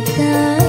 kita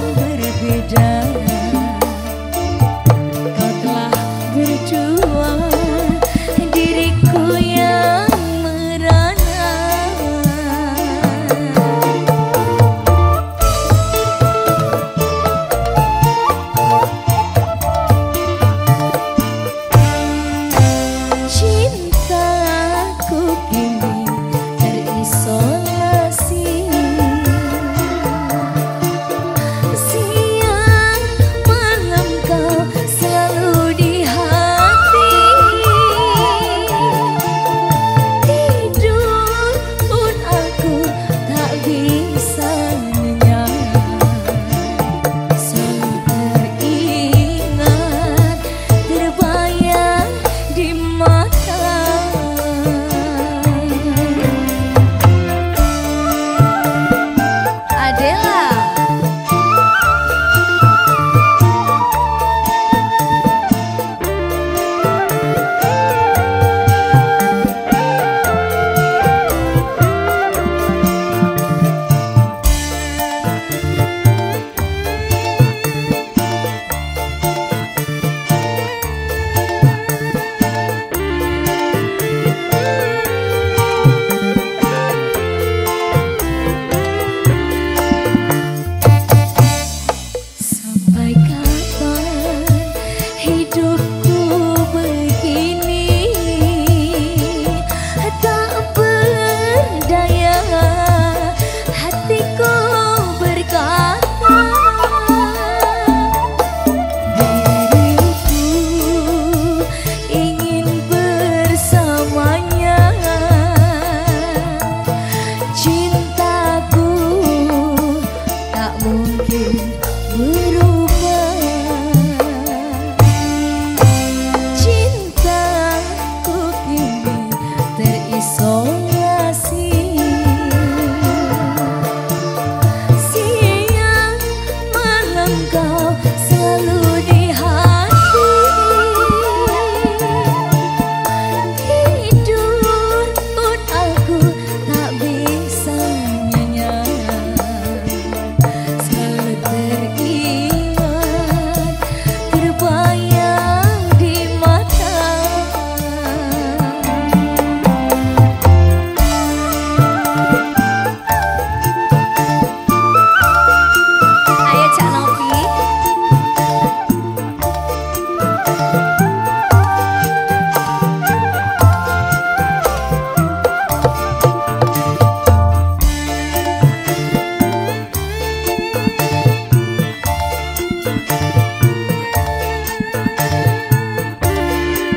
hatiku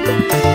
Música